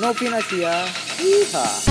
Novinasia. Ya. Iha.